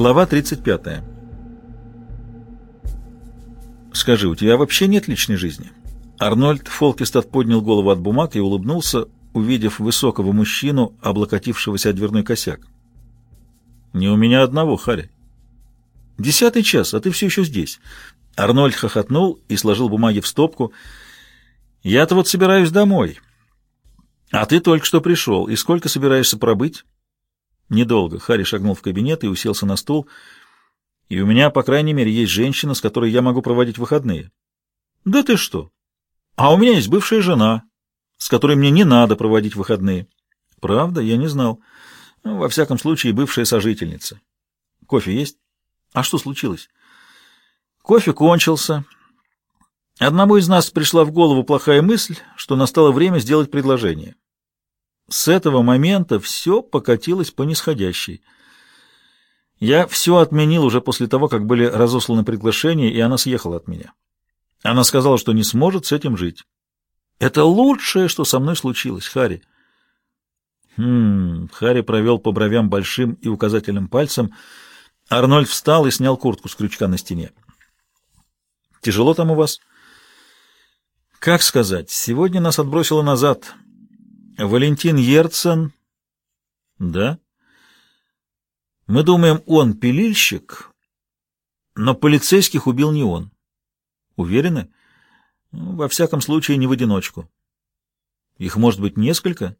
Глава 35. «Скажи, у тебя вообще нет личной жизни?» Арнольд Фолкестад поднял голову от бумаг и улыбнулся, увидев высокого мужчину, облокотившегося о дверной косяк. «Не у меня одного, Харри». «Десятый час, а ты все еще здесь». Арнольд хохотнул и сложил бумаги в стопку. «Я-то вот собираюсь домой. А ты только что пришел. И сколько собираешься пробыть?» Недолго. Харри шагнул в кабинет и уселся на стул. И у меня, по крайней мере, есть женщина, с которой я могу проводить выходные. Да ты что? А у меня есть бывшая жена, с которой мне не надо проводить выходные. Правда? Я не знал. Ну, во всяком случае, бывшая сожительница. Кофе есть? А что случилось? Кофе кончился. Одному из нас пришла в голову плохая мысль, что настало время сделать предложение. С этого момента все покатилось по нисходящей. Я все отменил уже после того, как были разосланы приглашения, и она съехала от меня. Она сказала, что не сможет с этим жить. Это лучшее, что со мной случилось, Хари. Хм, Хари провел по бровям большим и указательным пальцем. Арнольд встал и снял куртку с крючка на стене. Тяжело там у вас? Как сказать, сегодня нас отбросило назад. Валентин Ерцен. Да? Мы думаем, он пилильщик, но полицейских убил не он. Уверены? Во всяком случае, не в одиночку. Их может быть несколько?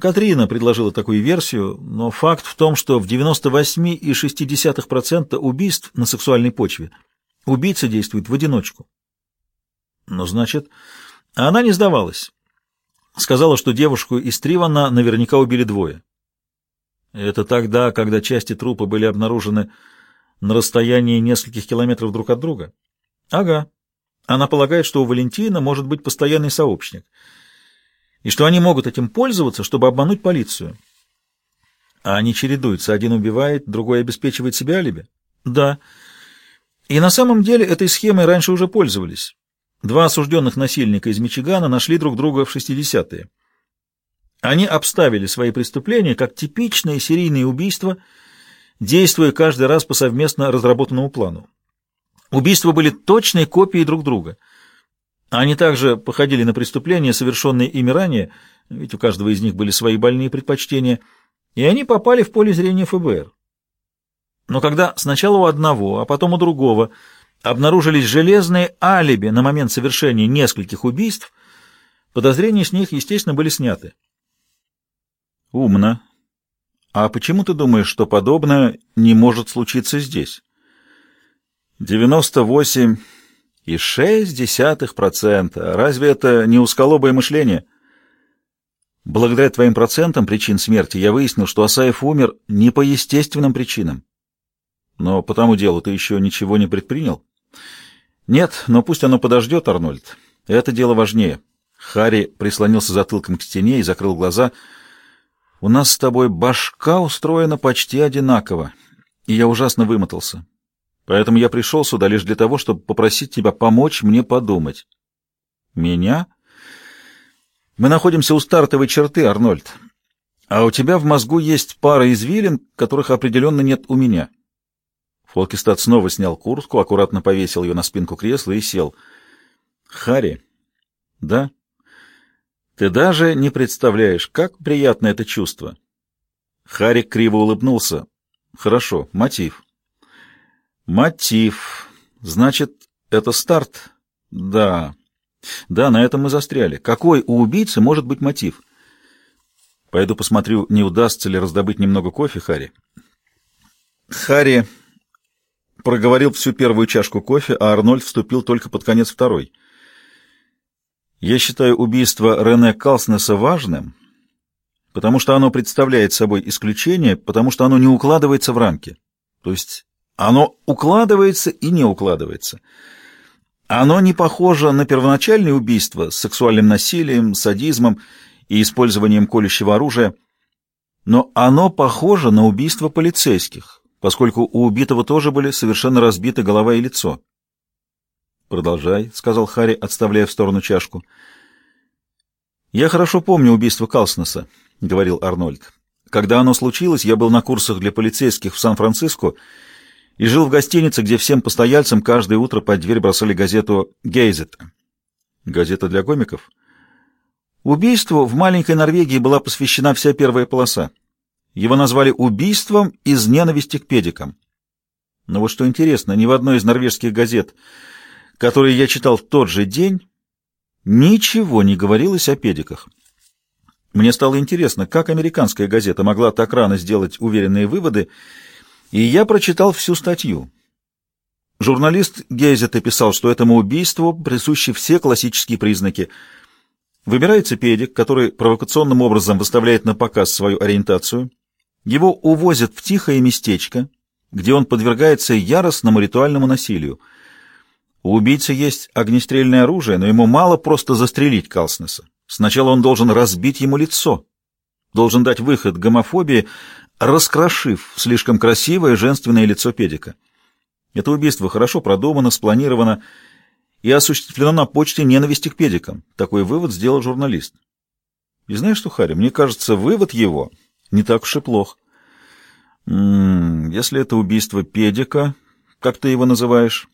Катрина предложила такую версию, но факт в том, что в 98,6% убийств на сексуальной почве убийца действует в одиночку. Ну, значит, она не сдавалась. Сказала, что девушку из Тривана наверняка убили двое. Это тогда, когда части трупа были обнаружены на расстоянии нескольких километров друг от друга? Ага. Она полагает, что у Валентина может быть постоянный сообщник, и что они могут этим пользоваться, чтобы обмануть полицию. А они чередуются. Один убивает, другой обеспечивает себе алиби? Да. И на самом деле этой схемой раньше уже пользовались. Два осужденных насильника из Мичигана нашли друг друга в 60-е. Они обставили свои преступления как типичные серийные убийства, действуя каждый раз по совместно разработанному плану. Убийства были точной копией друг друга. Они также походили на преступления, совершенные ими ранее, ведь у каждого из них были свои больные предпочтения, и они попали в поле зрения ФБР. Но когда сначала у одного, а потом у другого – обнаружились железные алиби на момент совершения нескольких убийств, подозрения с них, естественно, были сняты. Умно. А почему ты думаешь, что подобное не может случиться здесь? 98,6%. Разве это не усколобое мышление? Благодаря твоим процентам причин смерти я выяснил, что Асаев умер не по естественным причинам. Но по тому делу ты еще ничего не предпринял? Нет, но пусть оно подождет, Арнольд. Это дело важнее. Харри прислонился затылком к стене и закрыл глаза. У нас с тобой башка устроена почти одинаково, и я ужасно вымотался. Поэтому я пришел сюда лишь для того, чтобы попросить тебя помочь мне подумать. Меня? Мы находимся у стартовой черты, Арнольд. А у тебя в мозгу есть пара извилин, которых определенно нет у меня. Фолкистад снова снял куртку, аккуратно повесил ее на спинку кресла и сел. «Харри?» «Да?» «Ты даже не представляешь, как приятно это чувство!» Харри криво улыбнулся. «Хорошо, мотив». «Мотив. Значит, это старт?» «Да. Да, на этом мы застряли. Какой у убийцы может быть мотив?» «Пойду посмотрю, не удастся ли раздобыть немного кофе, Харри». Харри проговорил всю первую чашку кофе, а Арнольд вступил только под конец второй. Я считаю убийство Рене Калснеса важным, потому что оно представляет собой исключение, потому что оно не укладывается в рамки. То есть оно укладывается и не укладывается. Оно не похоже на первоначальное убийство с сексуальным насилием, садизмом и использованием колющего оружия, но оно похоже на убийство полицейских, поскольку у убитого тоже были совершенно разбиты голова и лицо. «Продолжай», — сказал Харри, отставляя в сторону чашку. «Я хорошо помню убийство Калснеса», — говорил Арнольд. Когда оно случилось, я был на курсах для полицейских в Сан-Франциско и жил в гостинице, где всем постояльцам каждое утро под дверь бросали газету «Гейзет». Газета для комиков. Убийству в маленькой Норвегии была посвящена вся первая полоса. Его назвали убийством из ненависти к педикам. Но вот что интересно, ни в одной из норвежских газет, которые я читал в тот же день, ничего не говорилось о педиках. Мне стало интересно, как американская газета могла так рано сделать уверенные выводы, и я прочитал всю статью. Журналист Гейзета писал, что этому убийству присущи все классические признаки. Выбирается педик, который провокационным образом выставляет на показ свою ориентацию. Его увозят в тихое местечко, где он подвергается яростному ритуальному насилию. У убийцы есть огнестрельное оружие, но ему мало просто застрелить Калснеса. Сначала он должен разбить ему лицо, должен дать выход гомофобии, раскрошив слишком красивое женственное лицо педика. Это убийство хорошо продумано, спланировано и осуществлено на почте ненависти к педикам. Такой вывод сделал журналист. И знаешь что, Харри, мне кажется, вывод его не так уж и плох. Если это убийство педика, как ты его называешь,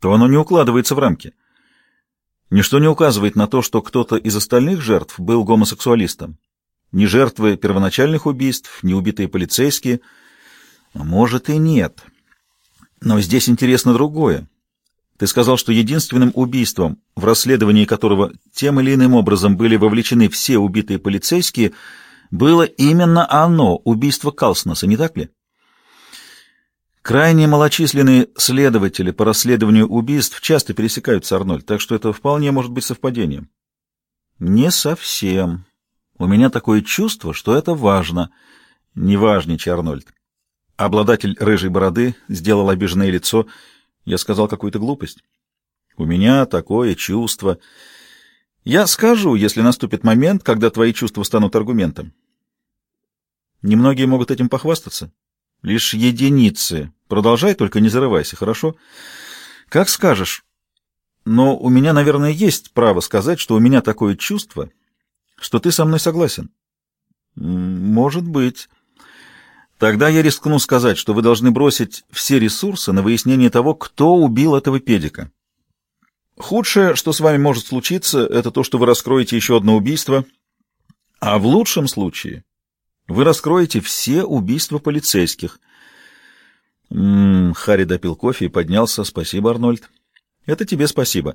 то оно не укладывается в рамки. Ничто не указывает на то, что кто-то из остальных жертв был гомосексуалистом. Ни жертвы первоначальных убийств, ни убитые полицейские. А может и нет. Но здесь интересно другое. Ты сказал, что единственным убийством, в расследовании которого тем или иным образом были вовлечены все убитые полицейские, было именно оно, убийство Калснеса, не так ли? Крайне малочисленные следователи по расследованию убийств часто пересекаются, Арнольд, так что это вполне может быть совпадением. Не совсем. У меня такое чувство, что это важно. Не важничай, Арнольд. Обладатель рыжей бороды сделал обиженное лицо. Я сказал какую-то глупость. У меня такое чувство. Я скажу, если наступит момент, когда твои чувства станут аргументом. Немногие могут этим похвастаться. Лишь единицы. Продолжай, только не зарывайся, хорошо? Как скажешь. Но у меня, наверное, есть право сказать, что у меня такое чувство, что ты со мной согласен. Может быть. Тогда я рискну сказать, что вы должны бросить все ресурсы на выяснение того, кто убил этого педика. Худшее, что с вами может случиться, это то, что вы раскроете еще одно убийство, а в лучшем случае вы раскроете все убийства полицейских. М -м, Харри допил кофе и поднялся. Спасибо, Арнольд. Это тебе спасибо.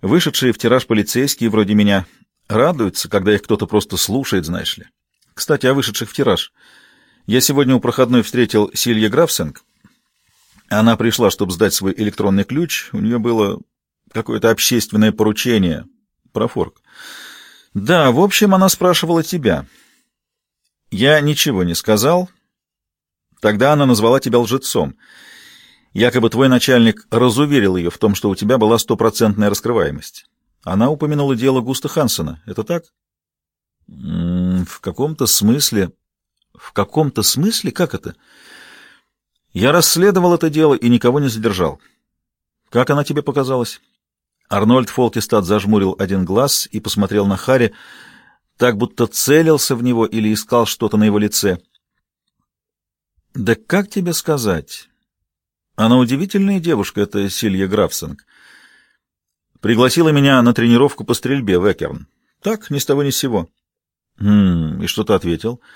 Вышедшие в тираж полицейские вроде меня радуются, когда их кто-то просто слушает, знаешь ли. Кстати, о вышедших в тираж. Я сегодня у проходной встретил Силья Графсенг. Она пришла, чтобы сдать свой электронный ключ. У нее было какое-то общественное поручение про форк. Да, в общем, она спрашивала тебя. Я ничего не сказал. Тогда она назвала тебя лжецом. Якобы твой начальник разуверил ее в том, что у тебя была стопроцентная раскрываемость. Она упомянула дело Густа Хансена. Это так? В каком-то смысле в каком-то смысле? Как это? Я расследовал это дело и никого не задержал. Как она тебе показалась? Арнольд Фолкистад зажмурил один глаз и посмотрел на Харри, так будто целился в него или искал что-то на его лице. Да как тебе сказать? Она удивительная девушка, эта Силья Графсинг. Пригласила меня на тренировку по стрельбе в Экерн. Так, ни с того ни с сего. Хм, и что ты ответил? —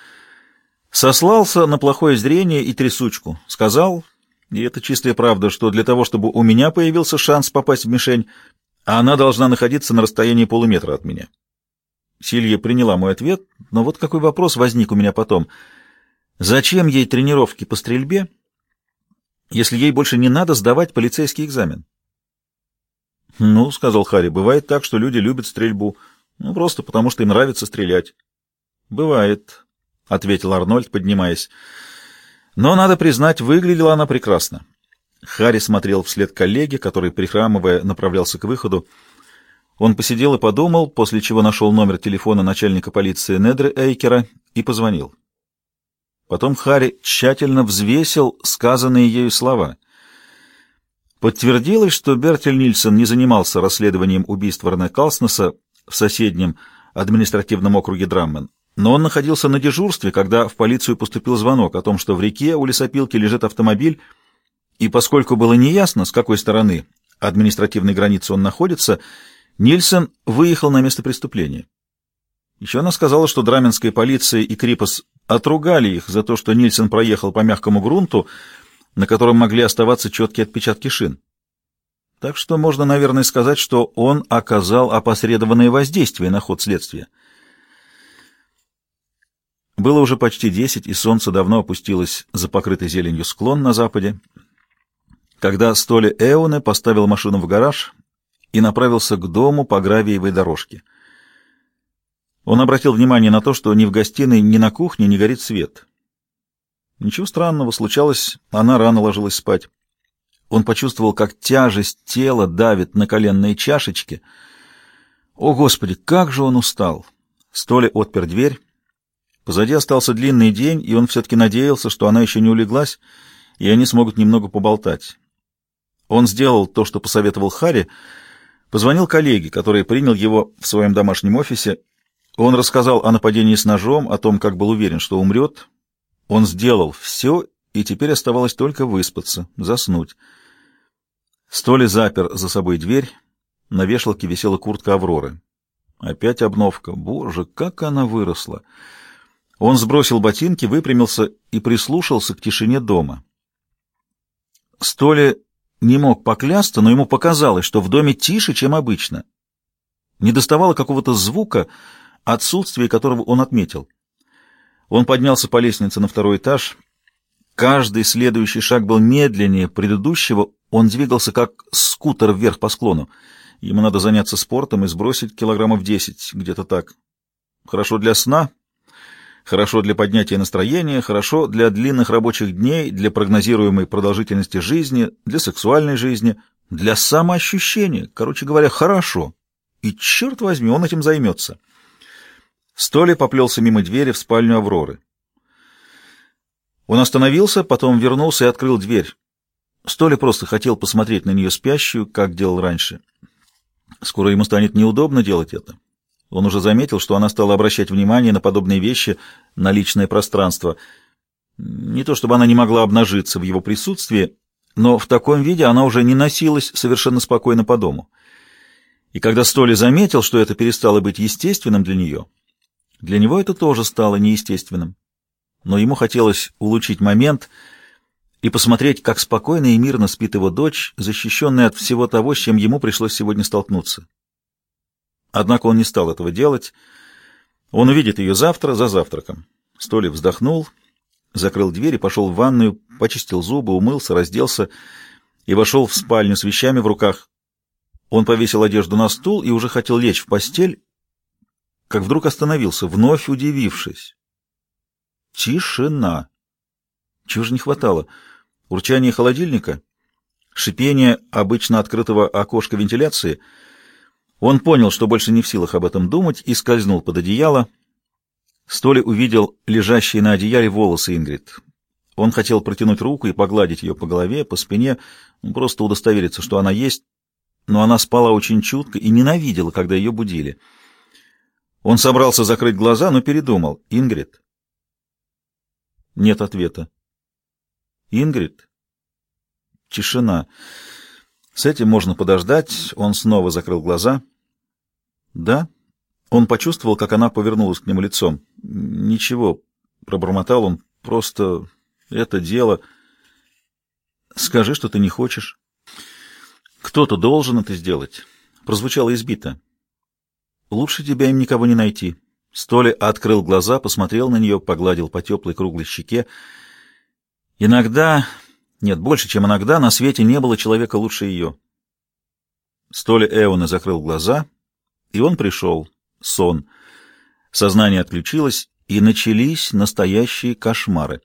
Сослался на плохое зрение и трясучку. Сказал, и это чистая правда, что для того, чтобы у меня появился шанс попасть в мишень, она должна находиться на расстоянии полуметра от меня. Силья приняла мой ответ, но вот какой вопрос возник у меня потом. Зачем ей тренировки по стрельбе, если ей больше не надо сдавать полицейский экзамен? «Ну, — сказал Харри, — бывает так, что люди любят стрельбу, ну, просто потому что им нравится стрелять». «Бывает», — ответил Арнольд, поднимаясь. Но, надо признать, выглядела она прекрасно. Харри смотрел вслед коллеге, который, прихрамывая, направлялся к выходу. Он посидел и подумал, после чего нашел номер телефона начальника полиции Недры Эйкера и позвонил. Потом Харри тщательно взвесил сказанные ею слова. Подтвердилось, что Бертель Нильсон не занимался расследованием убийства Рене Калснеса в соседнем административном округе Драммен, но он находился на дежурстве, когда в полицию поступил звонок о том, что в реке у лесопилки лежит автомобиль, и поскольку было неясно, с какой стороны административной границы он находится, Нильсон выехал на место преступления. Еще она сказала, что драменская полиция и Крипос отругали их за то, что Нильсон проехал по мягкому грунту, на котором могли оставаться четкие отпечатки шин. Так что можно, наверное, сказать, что он оказал опосредованное воздействие на ход следствия. Было уже почти десять, и солнце давно опустилось за покрытый зеленью склон на западе, когда Столи Эоне поставил машину в гараж и направился к дому по гравиевой дорожке. Он обратил внимание на то, что ни в гостиной, ни на кухне не горит свет. Ничего странного случалось, она рано ложилась спать. Он почувствовал, как тяжесть тела давит на коленные чашечки. О, Господи, как же он устал! Столи отпер дверь. Позади остался длинный день, и он все-таки надеялся, что она еще не улеглась, и они смогут немного поболтать. Он сделал то, что посоветовал Харри, позвонил коллеге, который принял его в своем домашнем офисе. Он рассказал о нападении с ножом, о том, как был уверен, что умрет. Он сделал все, и теперь оставалось только выспаться, заснуть. Столи запер за собой дверь, на вешалке висела куртка Авроры. Опять обновка. Боже, как она выросла! Он сбросил ботинки, выпрямился и прислушался к тишине дома. Столи не мог поклясться, но ему показалось, что в доме тише, чем обычно. Не доставало какого-то звука, отсутствие которого он отметил. Он поднялся по лестнице на второй этаж. Каждый следующий шаг был медленнее предыдущего, он двигался как скутер вверх по склону. Ему надо заняться спортом и сбросить килограммов десять, где-то так. Хорошо для сна, хорошо для поднятия настроения, хорошо для длинных рабочих дней, для прогнозируемой продолжительности жизни, для сексуальной жизни, для самоощущения. Короче говоря, хорошо. И, черт возьми, он этим займется. Столи поплелся мимо двери в спальню Авроры. Он остановился, потом вернулся и открыл дверь. Столи просто хотел посмотреть на нее спящую, как делал раньше. Скоро ему станет неудобно делать это. Он уже заметил, что она стала обращать внимание на подобные вещи, на личное пространство. Не то чтобы она не могла обнажиться в его присутствии, но в таком виде она уже не носилась совершенно спокойно по дому. И когда Столи заметил, что это перестало быть естественным для нее, для него это тоже стало неестественным. Но ему хотелось улучшить момент и посмотреть, как спокойно и мирно спит его дочь, защищенная от всего того, с чем ему пришлось сегодня столкнуться. Однако он не стал этого делать. Он увидит ее завтра за завтраком. Столи вздохнул, закрыл дверь и пошел в ванную, почистил зубы, умылся, разделся и вошел в спальню с вещами в руках. Он повесил одежду на стул и уже хотел лечь в постель, как вдруг остановился, вновь удивившись. Тишина. Чего же не хватало? Урчание холодильника? Шипение обычно открытого окошка вентиляции — он понял, что больше не в силах об этом думать, и скользнул под одеяло. Столи увидел лежащие на одеяле волосы Ингрид. Он хотел протянуть руку и погладить ее по голове, по спине, просто удостовериться, что она есть, но она спала очень чутко и ненавидела, когда ее будили. Он собрался закрыть глаза, но передумал. «Ингрид?» Нет ответа. «Ингрид?» Тишина. С этим можно подождать. Он снова закрыл глаза. «Да?» Он почувствовал, как она повернулась к нему лицом. «Ничего», — пробормотал он, — «просто это дело...» «Скажи, что ты не хочешь». «Кто-то должен это сделать», — прозвучало избито. «Лучше тебя им никого не найти». Столи открыл глаза, посмотрел на нее, погладил по теплой круглой щеке. «Иногда, нет, больше, чем иногда, на свете не было человека лучше ее». Столи Эона закрыл глаза — и он пришел. Сон. Сознание отключилось, и начались настоящие кошмары.